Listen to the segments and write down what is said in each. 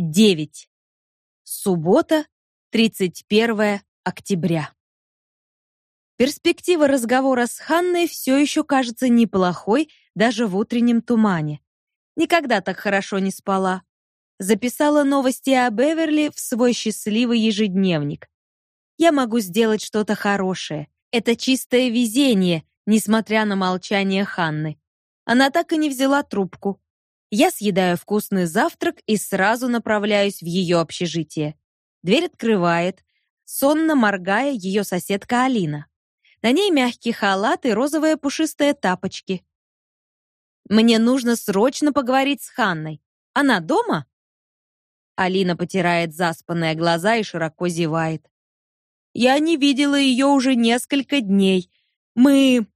9. Суббота, 31 октября. Перспектива разговора с Ханной все еще кажется неплохой даже в утреннем тумане. Никогда так хорошо не спала. Записала новости о Беверли в свой счастливый ежедневник. Я могу сделать что-то хорошее. Это чистое везение, несмотря на молчание Ханны. Она так и не взяла трубку. Я съедаю вкусный завтрак и сразу направляюсь в ее общежитие. Дверь открывает, сонно моргая ее соседка Алина. На ней мягкий халат и розовые пушистые тапочки. Мне нужно срочно поговорить с Ханной. Она дома? Алина потирает заспанные глаза и широко зевает. Я не видела ее уже несколько дней. Мы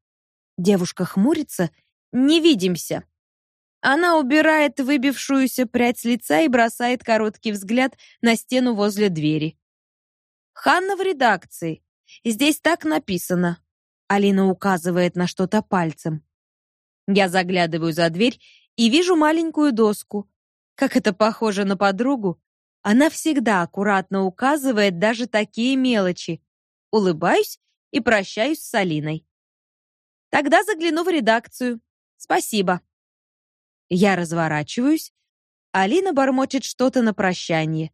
Девушка хмурится. Не видимся. Она убирает выбившуюся прядь с лица и бросает короткий взгляд на стену возле двери. Ханна в редакции. Здесь так написано. Алина указывает на что-то пальцем. Я заглядываю за дверь и вижу маленькую доску. Как это похоже на подругу. Она всегда аккуратно указывает даже такие мелочи. Улыбаюсь и прощаюсь с Алиной. Тогда загляну в редакцию. Спасибо. Я разворачиваюсь. Алина бормочет что-то на прощание.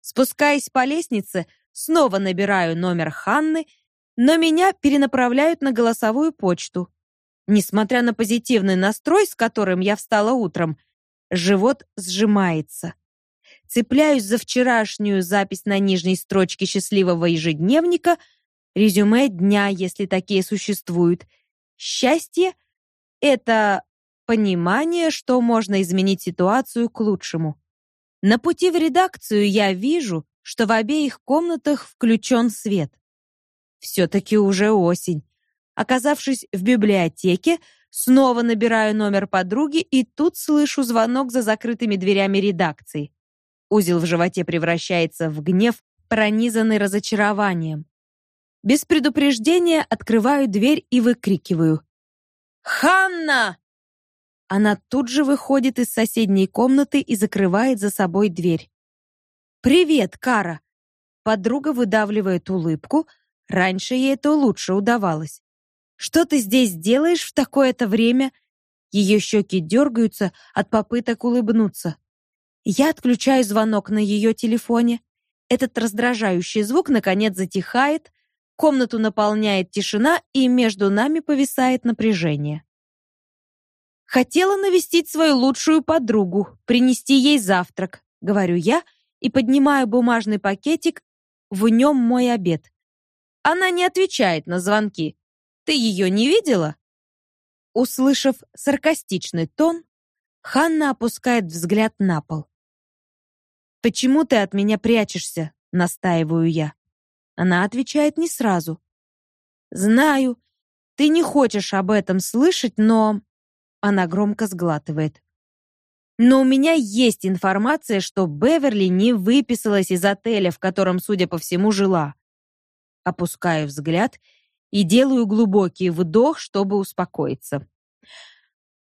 Спускаясь по лестнице, снова набираю номер Ханны, но меня перенаправляют на голосовую почту. Несмотря на позитивный настрой, с которым я встала утром, живот сжимается. Цепляюсь за вчерашнюю запись на нижней строчке счастливого ежедневника, резюме дня, если такие существуют. Счастье это понимание, что можно изменить ситуацию к лучшему. На пути в редакцию я вижу, что в обеих комнатах включен свет. все таки уже осень. Оказавшись в библиотеке, снова набираю номер подруги и тут слышу звонок за закрытыми дверями редакции. Узел в животе превращается в гнев, пронизанный разочарованием. Без предупреждения открываю дверь и выкрикиваю: "Ханна!" Она тут же выходит из соседней комнаты и закрывает за собой дверь. Привет, Кара. Подруга выдавливает улыбку. Раньше ей это лучше удавалось. Что ты здесь делаешь в такое-то время? Ее щеки дергаются от попыток улыбнуться. Я отключаю звонок на ее телефоне. Этот раздражающий звук наконец затихает, комнату наполняет тишина, и между нами повисает напряжение. Хотела навестить свою лучшую подругу, принести ей завтрак, говорю я и поднимаю бумажный пакетик, в нем мой обед. Она не отвечает на звонки. Ты ее не видела? Услышав саркастичный тон, Ханна опускает взгляд на пол. Почему ты от меня прячешься? настаиваю я. Она отвечает не сразу. Знаю, ты не хочешь об этом слышать, но она громко сглатывает. Но у меня есть информация, что Беверли не выписалась из отеля, в котором, судя по всему, жила. Опускаю взгляд и делаю глубокий вдох, чтобы успокоиться.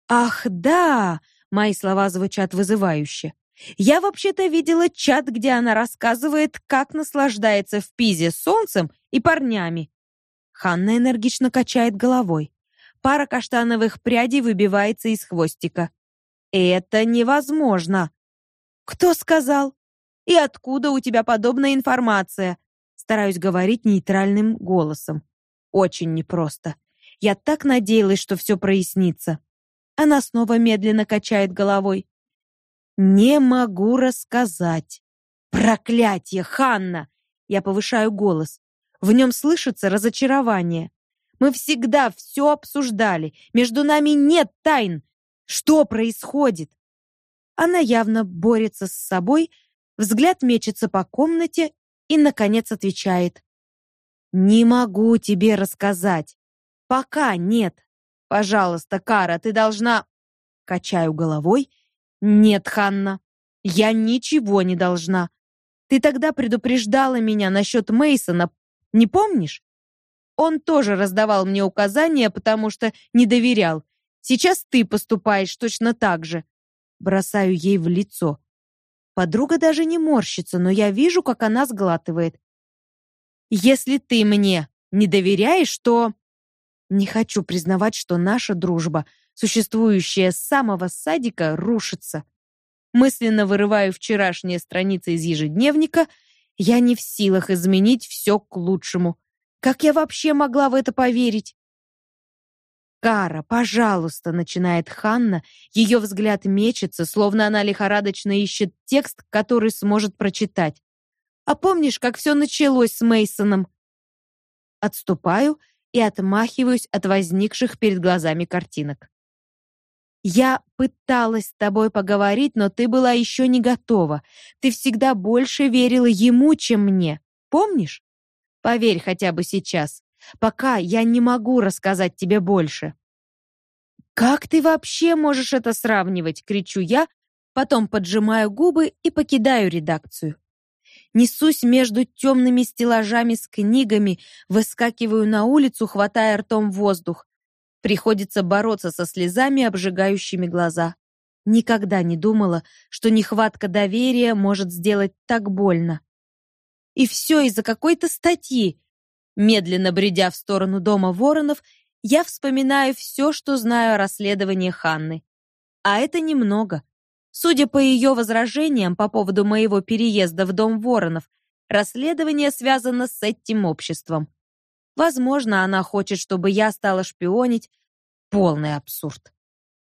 Ах, да, мои слова звучат вызывающе. Я вообще-то видела чат, где она рассказывает, как наслаждается в Пизе солнцем и парнями. Ханна энергично качает головой. Пара каштановых прядей выбивается из хвостика. Это невозможно. Кто сказал? И откуда у тебя подобная информация? Стараюсь говорить нейтральным голосом. Очень непросто. Я так надеялась, что все прояснится. Она снова медленно качает головой. Не могу рассказать. Проклятье, Ханна. Я повышаю голос. В нем слышится разочарование. Мы всегда все обсуждали. Между нами нет тайн. Что происходит? Она явно борется с собой, взгляд мечется по комнате и наконец отвечает: "Не могу тебе рассказать. Пока нет. Пожалуйста, Кара, ты должна Качаю головой. Нет, Ханна. Я ничего не должна. Ты тогда предупреждала меня насчет Мейсона, не помнишь? Он тоже раздавал мне указания, потому что не доверял. Сейчас ты поступаешь точно так же. Бросаю ей в лицо. Подруга даже не морщится, но я вижу, как она сглатывает. Если ты мне не доверяешь, то не хочу признавать, что наша дружба, существующая с самого садика, рушится. Мысленно вырываю вчерашние страницы из ежедневника, я не в силах изменить все к лучшему. Как я вообще могла в это поверить? «Кара, пожалуйста», — начинает Ханна. Ее взгляд мечется, словно она лихорадочно ищет текст, который сможет прочитать. «А помнишь, как все началось с Мейсоном? Отступаю и отмахиваюсь от возникших перед глазами картинок. Я пыталась с тобой поговорить, но ты была еще не готова. Ты всегда больше верила ему, чем мне. Помнишь? Поверь хотя бы сейчас. Пока я не могу рассказать тебе больше. Как ты вообще можешь это сравнивать, кричу я, потом поджимаю губы и покидаю редакцию. Несусь между темными стеллажами с книгами, выскакиваю на улицу, хватая ртом воздух. Приходится бороться со слезами, обжигающими глаза. Никогда не думала, что нехватка доверия может сделать так больно. И все из-за какой-то статьи. Медленно бредя в сторону дома Воронов, я вспоминаю все, что знаю о расследовании Ханны. А это немного. Судя по ее возражениям по поводу моего переезда в дом Воронов, расследование связано с этим обществом. Возможно, она хочет, чтобы я стала шпионить. Полный абсурд.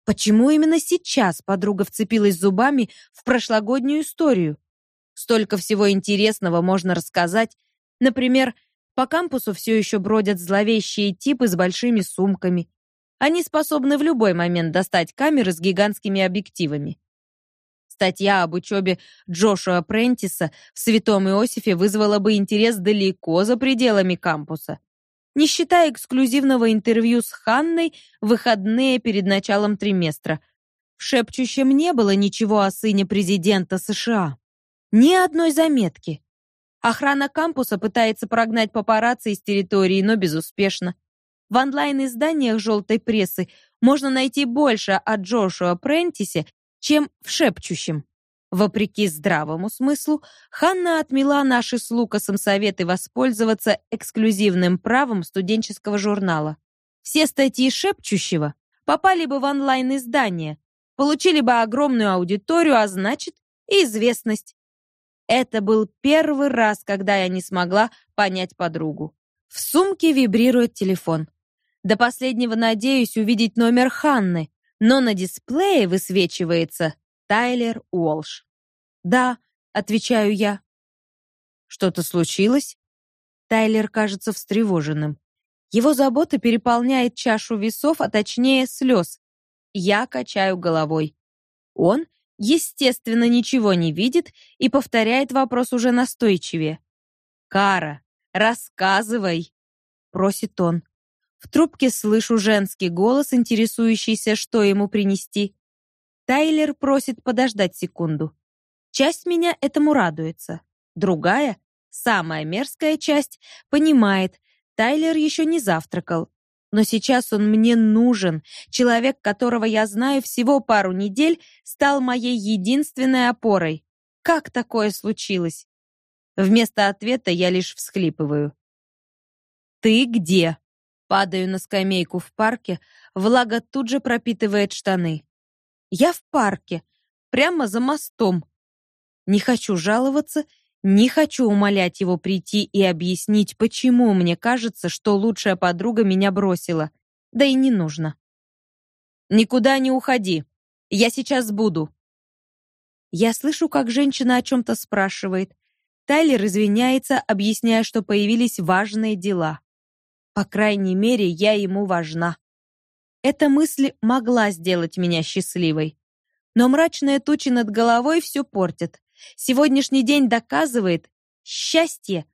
Почему именно сейчас подруга вцепилась зубами в прошлогоднюю историю? Столько всего интересного можно рассказать. Например, по кампусу все еще бродят зловещие типы с большими сумками. Они способны в любой момент достать камеры с гигантскими объективами. Статья об учебе Джошуа Прентиса в Святом Иосифе вызвала бы интерес далеко за пределами кампуса. Не считая эксклюзивного интервью с Ханной выходные перед началом триместра. В шепчущем не было ничего о сыне президента США. Ни одной заметки. Охрана кампуса пытается прогнать папарацци из территории, но безуспешно. В онлайн-изданиях желтой прессы можно найти больше о Джошуа Прентисе, чем в шепчущем. Вопреки здравому смыслу, Ханна отмела наши с Лукасом советы воспользоваться эксклюзивным правом студенческого журнала. Все статьи шепчущего попали бы в онлайн-издание, получили бы огромную аудиторию, а значит, и известность. Это был первый раз, когда я не смогла понять подругу. В сумке вибрирует телефон. До последнего надеюсь увидеть номер Ханны, но на дисплее высвечивается Тайлер Уолш. "Да", отвечаю я. "Что-то случилось?" Тайлер кажется встревоженным. Его забота переполняет чашу весов, а точнее слез. Я качаю головой. Он естественно, ничего не видит и повторяет вопрос уже настойчивее. «Кара, рассказывай!» — просит он. В трубке слышу женский голос, интересующийся, что ему принести. Тайлер просит подождать секунду. Часть меня этому радуется. Другая, самая мерзкая часть, понимает, Тайлер еще не завтракал, но сейчас он мне нужен. Человек, которого я знаю всего пару недель, стал моей единственной опорой. Как такое случилось? Вместо ответа я лишь всхлипываю. Ты где? Падаю на скамейку в парке, влага тут же пропитывает штаны. Я в парке, прямо за мостом. Не хочу жаловаться не хочу умолять его прийти и объяснить, почему мне кажется, что лучшая подруга меня бросила. Да и не нужно. Никуда не уходи. Я сейчас буду. Я слышу, как женщина о чем то спрашивает. Тайлер извиняется, объясняя, что появились важные дела. По крайней мере, я ему важна. Эта мысль могла сделать меня счастливой. Но мрачные тучи над головой все портят. Сегодняшний день доказывает счастье,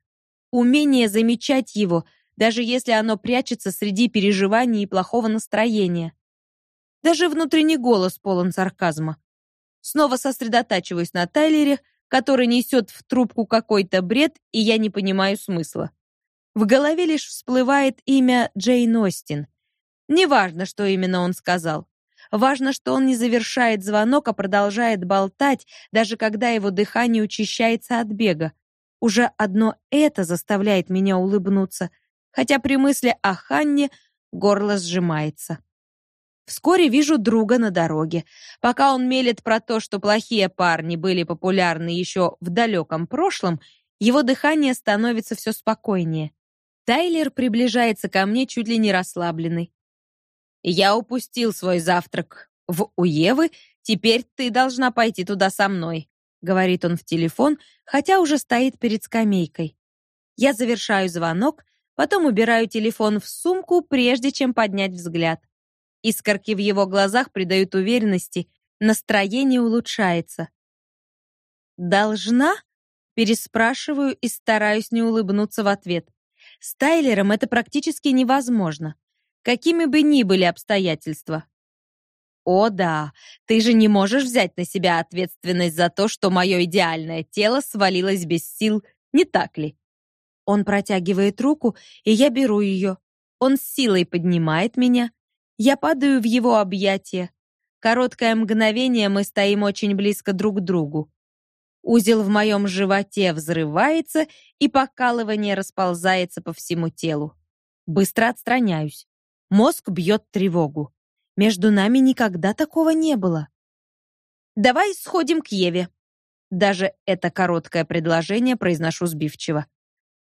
умение замечать его, даже если оно прячется среди переживаний и плохого настроения. Даже внутренний голос полон сарказма. Снова сосредотачиваюсь на Тайлере, который несет в трубку какой-то бред, и я не понимаю смысла. В голове лишь всплывает имя Джейн Остин. Неважно, что именно он сказал. Важно, что он не завершает звонок, а продолжает болтать, даже когда его дыхание учащается от бега. Уже одно это заставляет меня улыбнуться, хотя при мысли о Ханне горло сжимается. Вскоре вижу друга на дороге. Пока он мелет про то, что плохие парни были популярны еще в далеком прошлом, его дыхание становится все спокойнее. Тайлер приближается ко мне чуть ли не расслабленный. «Я упустил свой завтрак в Уевы, теперь ты должна пойти туда со мной», говорит он в телефон, хотя уже стоит перед скамейкой. Я завершаю звонок, потом убираю телефон в сумку, прежде чем поднять взгляд. Искорки в его глазах придают уверенности, настроение улучшается. «Должна?» — переспрашиваю и стараюсь не улыбнуться в ответ. С Тайлером это практически невозможно, какими бы ни были обстоятельства. О да, ты же не можешь взять на себя ответственность за то, что мое идеальное тело свалилось без сил, не так ли? Он протягивает руку, и я беру ее. Он с силой поднимает меня. Я падаю в его объятия. Короткое мгновение мы стоим очень близко друг к другу. Узел в моем животе взрывается, и покалывание расползается по всему телу. Быстро отстраняюсь. Мозг бьет тревогу. Между нами никогда такого не было. Давай сходим к Еве. Даже это короткое предложение произношу сбивчиво.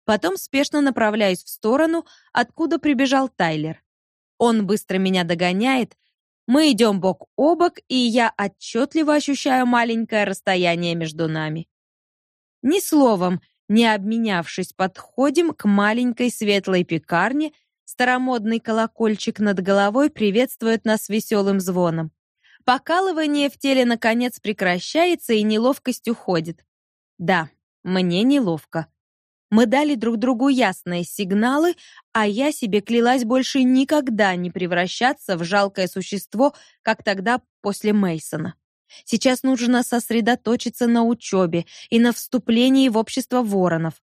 Потом спешно направляюсь в сторону, откуда прибежал Тайлер. Он быстро меня догоняет, мы идем бок о бок, и я отчетливо ощущаю маленькое расстояние между нами. Ни словом, не обменявшись, подходим к маленькой светлой пекарне. Старомодный колокольчик над головой приветствует нас веселым звоном. Покалывание в теле наконец прекращается, и неловкость уходит. Да, мне неловко. Мы дали друг другу ясные сигналы, а я себе клялась больше никогда не превращаться в жалкое существо, как тогда после Мейсона. Сейчас нужно сосредоточиться на учебе и на вступлении в общество воронов.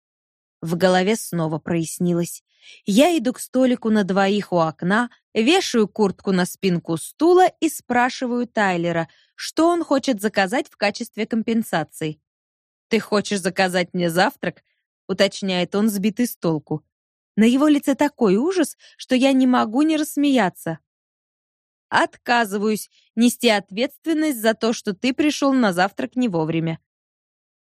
В голове снова прояснилось. Я иду к столику на двоих у окна, вешаю куртку на спинку стула и спрашиваю Тайлера, что он хочет заказать в качестве компенсации. «Ты хочешь заказать мне завтрак?» уточняет он, сбитый с толку. На его лице такой ужас, что я не могу не рассмеяться. Отказываюсь нести ответственность за то, что ты пришел на завтрак не вовремя.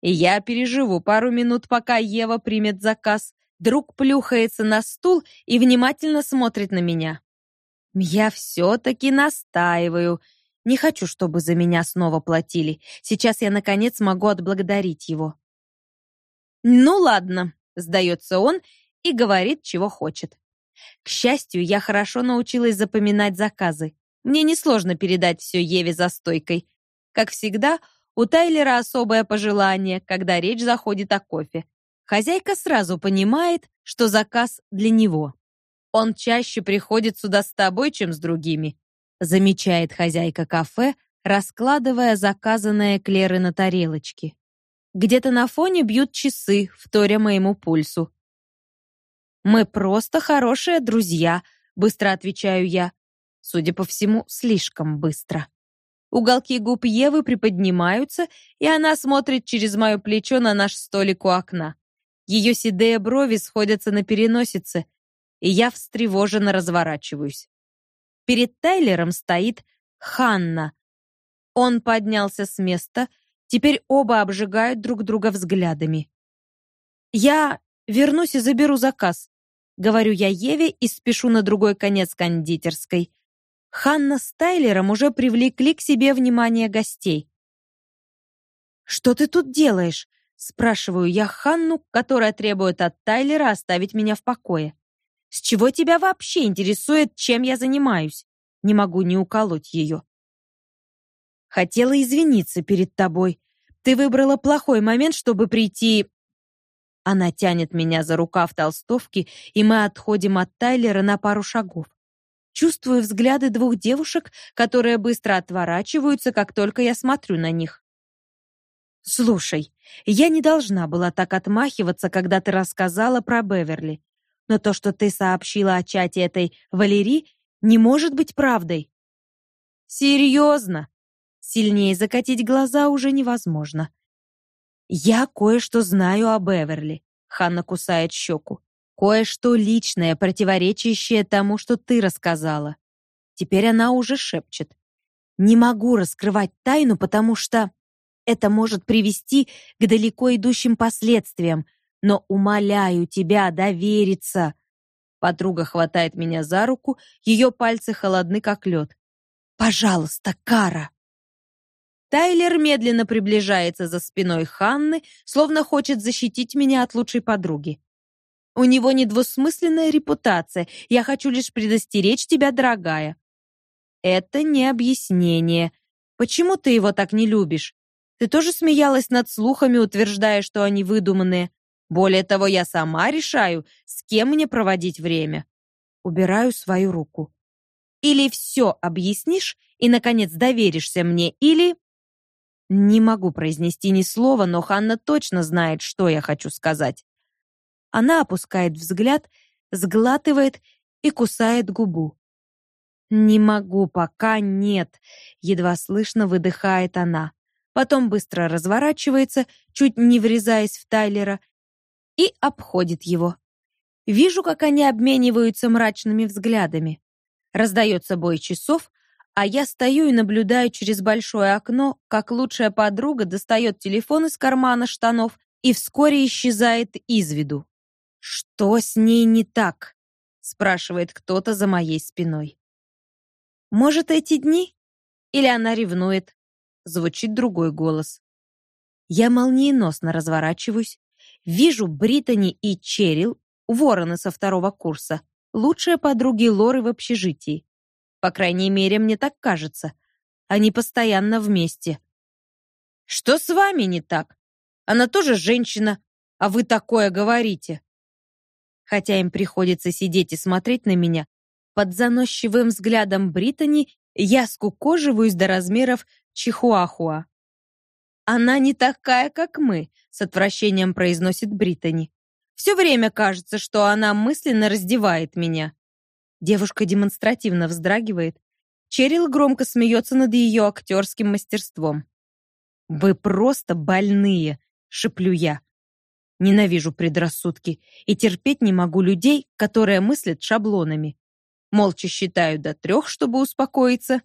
Я переживу пару минут, пока Ева примет заказ. Друг плюхается на стул и внимательно смотрит на меня. Я все-таки настаиваю. Не хочу, чтобы за меня снова платили. Сейчас я, наконец, могу отблагодарить его. «Ну ладно», — сдается он и говорит, чего хочет. К счастью, я хорошо научилась запоминать заказы. Мне несложно передать все Еве за стойкой. Как всегда, у Тайлера особое пожелание, когда речь заходит о кофе. Хозяйка сразу понимает, что заказ для него. Он чаще приходит сюда с тобой, чем с другими, замечает хозяйка кафе, раскладывая заказанные клеры на тарелочки. Где-то на фоне бьют часы, вторя моему пульсу. «Мы просто хорошие друзья», — быстро отвечаю я. Судя по всему, слишком быстро. Уголки губ Евы приподнимаются, и она смотрит через мое плечо на наш столик у окна. Ее седые брови сходятся на переносице, и я встревоженно разворачиваюсь. Перед Тайлером стоит Ханна. Он поднялся с места, Теперь оба обжигают друг друга взглядами. «Я вернусь и заберу заказ», — говорю я Еве и спешу на другой конец кондитерской. Ханна с Тайлером уже привлекли к себе внимание гостей. «Что ты тут делаешь?» — спрашиваю я Ханну, которая требует от Тайлера оставить меня в покое. «С чего тебя вообще интересует, чем я занимаюсь?» Не могу не уколоть ее. Хотела извиниться перед тобой. Ты выбрала плохой момент, чтобы прийти...» Она тянет меня за рукав толстовки, и мы отходим от Тайлера на пару шагов. Чувствую взгляды двух девушек, которые быстро отворачиваются, как только я смотрю на них. «Слушай, я не должна была так отмахиваться, когда ты рассказала про Беверли. Но то, что ты сообщила о чате этой Валерии, не может быть правдой. Серьезно? Сильнее закатить глаза уже невозможно. Я кое-что знаю о Беверли. Ханна кусает щеку. Кое-что личное, противоречащее тому, что ты рассказала. Теперь она уже шепчет. Не могу раскрывать тайну, потому что это может привести к далеко идущим последствиям, но умоляю тебя довериться. Подруга хватает меня за руку, ее пальцы холодны как лед. Пожалуйста, Кара. Тайлер медленно приближается за спиной Ханны, словно хочет защитить меня от лучшей подруги. У него недвусмысленная репутация. Я хочу лишь предостеречь тебя, дорогая. Это не объяснение. Почему ты его так не любишь? Ты тоже смеялась над слухами, утверждая, что они выдуманные. Более того, я сама решаю, с кем мне проводить время. Убираю свою руку. Или все объяснишь и, наконец, доверишься мне, или... Не могу произнести ни слова, но Ханна точно знает, что я хочу сказать. Она опускает взгляд, сглатывает и кусает губу. «Не могу, пока нет», — едва слышно выдыхает она потом быстро разворачивается, чуть не врезаясь в Тайлера, и обходит его. Вижу, как они обмениваются мрачными взглядами. Раздается бой часов, а я стою и наблюдаю через большое окно, как лучшая подруга достает телефон из кармана штанов и вскоре исчезает из виду. «Что с ней не так?» — спрашивает кто-то за моей спиной. «Может, эти дни? Или она ревнует? звучит другой голос. Я молниеносно разворачиваюсь, вижу Британи и Черил, вороны со второго курса, лучшие подруги Лоры в общежитии. По крайней мере, мне так кажется. Они постоянно вместе. Что с вами не так? Она тоже женщина, а вы такое говорите. Хотя им приходится сидеть и смотреть на меня, под заносчивым взглядом Британи я скукоживаюсь до размеров чихуахуа. «Она не такая, как мы», — с отвращением произносит Британи. «Все время кажется, что она мысленно раздевает меня». Девушка демонстративно вздрагивает. Черил громко смеется над ее актерским мастерством. «Вы просто больные», — шеплю я. Ненавижу предрассудки и терпеть не могу людей, которые мыслят шаблонами. Молча считаю до трех, чтобы успокоиться,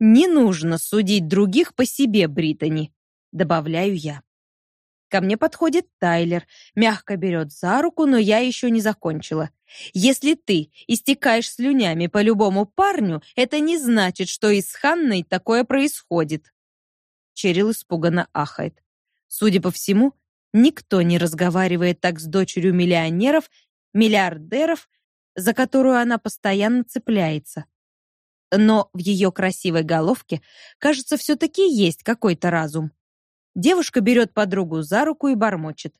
не нужно судить других по себе, Британи, добавляю я. Ко мне подходит Тайлер, мягко берет за руку, но я еще не закончила. Если ты истекаешь слюнями по любому парню, это не значит, что и с Ханной такое происходит. Черил испуганно ахает. Судя по всему, никто не разговаривает так с дочерью миллионеров, миллиардеров, за которую она постоянно цепляется но в ее красивой головке, кажется, все-таки есть какой-то разум. Девушка берет подругу за руку и бормочет.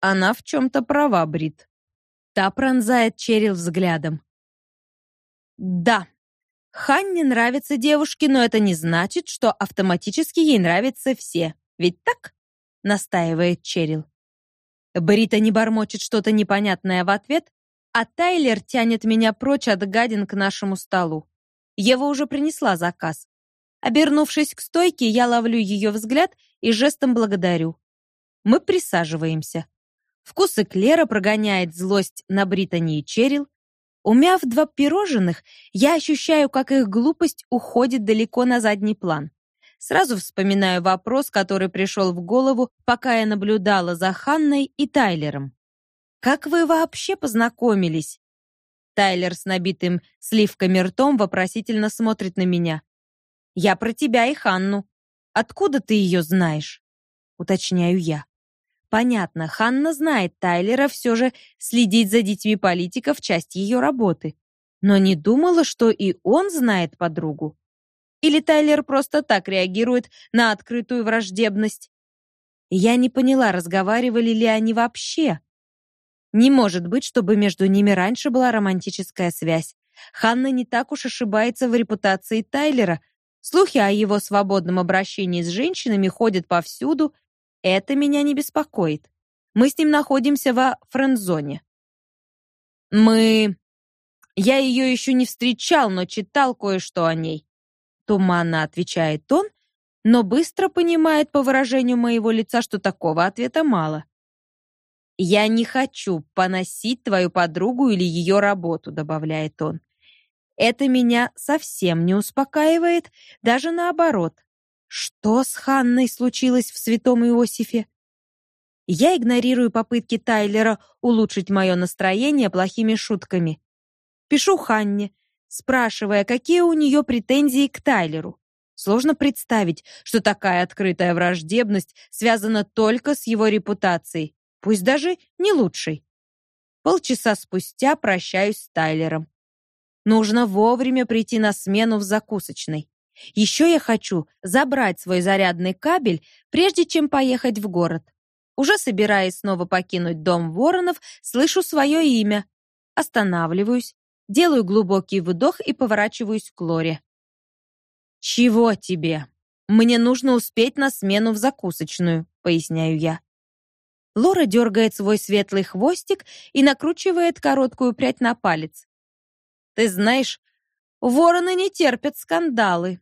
Она в чем-то права, Брит. Та пронзает Черил взглядом. Да, Ханне нравятся девушки, но это не значит, что автоматически ей нравятся все. Ведь так? Настаивает Черил. Брита не бормочет что-то непонятное в ответ, а Тайлер тянет меня прочь от гадин к нашему столу. Ева уже принесла заказ. Обернувшись к стойке, я ловлю ее взгляд и жестом благодарю. Мы присаживаемся. Вкус эклера прогоняет злость на Британи и Черил. Умяв два пирожных, я ощущаю, как их глупость уходит далеко на задний план. Сразу вспоминаю вопрос, который пришел в голову, пока я наблюдала за Ханной и Тайлером. «Как вы вообще познакомились?» Тайлер с набитым сливками ртом вопросительно смотрит на меня. «Я про тебя и Ханну. Откуда ты ее знаешь?» Уточняю я. Понятно, Ханна знает Тайлера, все же следить за детьми политиков — часть ее работы. Но не думала, что и он знает подругу. Или Тайлер просто так реагирует на открытую враждебность? Я не поняла, разговаривали ли они вообще. Не может быть, чтобы между ними раньше была романтическая связь. Ханна не так уж ошибается в репутации Тайлера. Слухи о его свободном обращении с женщинами ходят повсюду. Это меня не беспокоит. Мы с ним находимся во френд-зоне. Мы... Я ее еще не встречал, но читал кое-что о ней. Туманно отвечает он, но быстро понимает по выражению моего лица, что такого ответа мало. «Я не хочу поносить твою подругу или ее работу», — добавляет он. «Это меня совсем не успокаивает, даже наоборот. Что с Ханной случилось в Святом Иосифе?» Я игнорирую попытки Тайлера улучшить мое настроение плохими шутками. Пишу Ханне, спрашивая, какие у нее претензии к Тайлеру. Сложно представить, что такая открытая враждебность связана только с его репутацией пусть даже не лучший. Полчаса спустя прощаюсь с Тайлером. Нужно вовремя прийти на смену в закусочной. Еще я хочу забрать свой зарядный кабель, прежде чем поехать в город. Уже собираясь снова покинуть дом Воронов, слышу свое имя. Останавливаюсь, делаю глубокий вдох и поворачиваюсь к Лоре. «Чего тебе? Мне нужно успеть на смену в закусочную», — поясняю я. Лора дергает свой светлый хвостик и накручивает короткую прядь на палец. «Ты знаешь, вороны не терпят скандалы».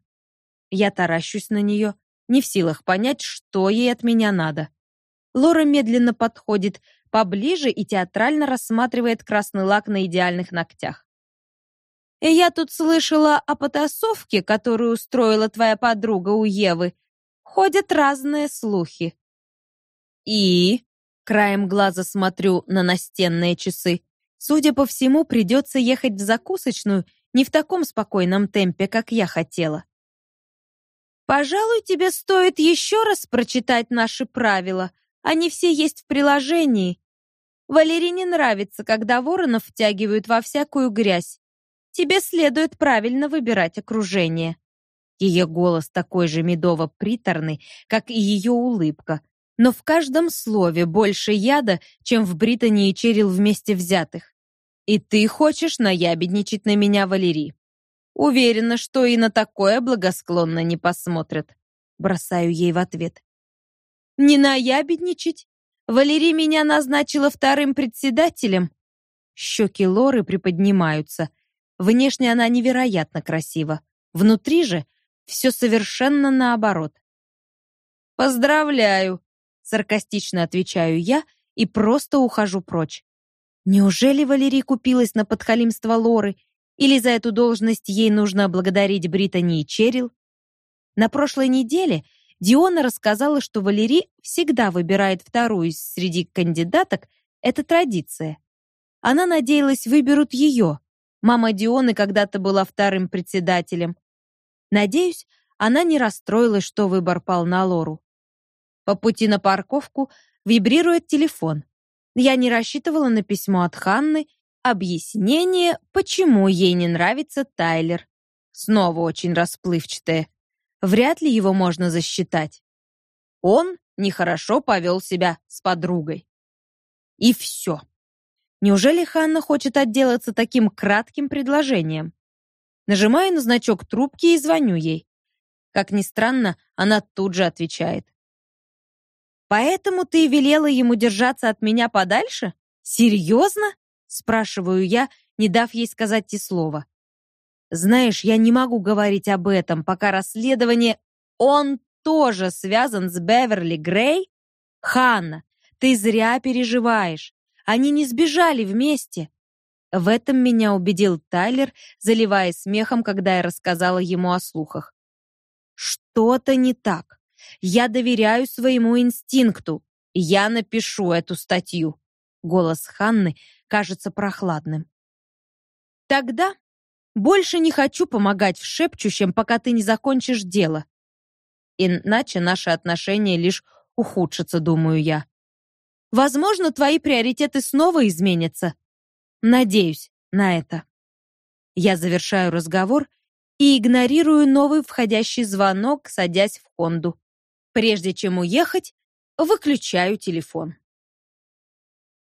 Я таращусь на нее, не в силах понять, что ей от меня надо. Лора медленно подходит поближе и театрально рассматривает красный лак на идеальных ногтях. «Я тут слышала о потасовке, которую устроила твоя подруга у Евы. Ходят разные слухи». «И?» Краем глаза смотрю на настенные часы. Судя по всему, придется ехать в закусочную не в таком спокойном темпе, как я хотела. Пожалуй, тебе стоит еще раз прочитать наши правила. Они все есть в приложении. Валерии не нравится, когда воронов втягивают во всякую грязь. Тебе следует правильно выбирать окружение. Ее голос такой же медово-приторный, как и ее улыбка, но в каждом слове больше яда, чем в Британии и Черил вместе взятых. И ты хочешь наябедничать на меня, Валерий. Уверена, что и на такое благосклонно не посмотрят. Бросаю ей в ответ. Не наябедничать? Валерий меня назначила вторым председателем. Щеки Лоры приподнимаются. Внешне она невероятно красива. Внутри же все совершенно наоборот. Поздравляю, Саркастично отвечаю я и просто ухожу прочь. Неужели Валерий купилась на подхалимство Лоры, или за эту должность ей нужно благодарить Британи и Черил? На прошлой неделе Диона рассказала, что Валерий всегда выбирает вторую среди кандидаток, это традиция. Она надеялась, выберут ее. Мама Дионы когда-то была вторым председателем. Надеюсь, она не расстроилась, что выбор пал на Лору. По пути на парковку вибрирует телефон. Я не рассчитывала на письмо от Ханны, объяснение, почему ей не нравится Тайлер. Снова очень расплывчатое. Вряд ли его можно засчитать. Он нехорошо повел себя с подругой. И все. Неужели Ханна хочет отделаться таким кратким предложением? Нажимаю на значок трубки и звоню ей. Как ни странно, она тут же отвечает. Поэтому ты велела ему держаться от меня подальше? Серьезно? спрашиваю я, не дав ей сказать и слова. Знаешь, я не могу говорить об этом, пока расследование он тоже связан с Беверли Грей? Ханна, ты зря переживаешь. Они не сбежали вместе. В этом меня убедил Тайлер, заливаясь смехом, когда я рассказала ему о слухах. Что-то не так. Я доверяю своему инстинкту. Я напишу эту статью. Голос Ханны кажется прохладным. Тогда больше не хочу помогать в шепчущем, пока ты не закончишь дело. Иначе наши отношения лишь ухудшатся, думаю я. Возможно, твои приоритеты снова изменятся. Надеюсь на это. Я завершаю разговор и игнорирую новый входящий звонок, садясь в Хонду. Прежде чем уехать, выключаю телефон.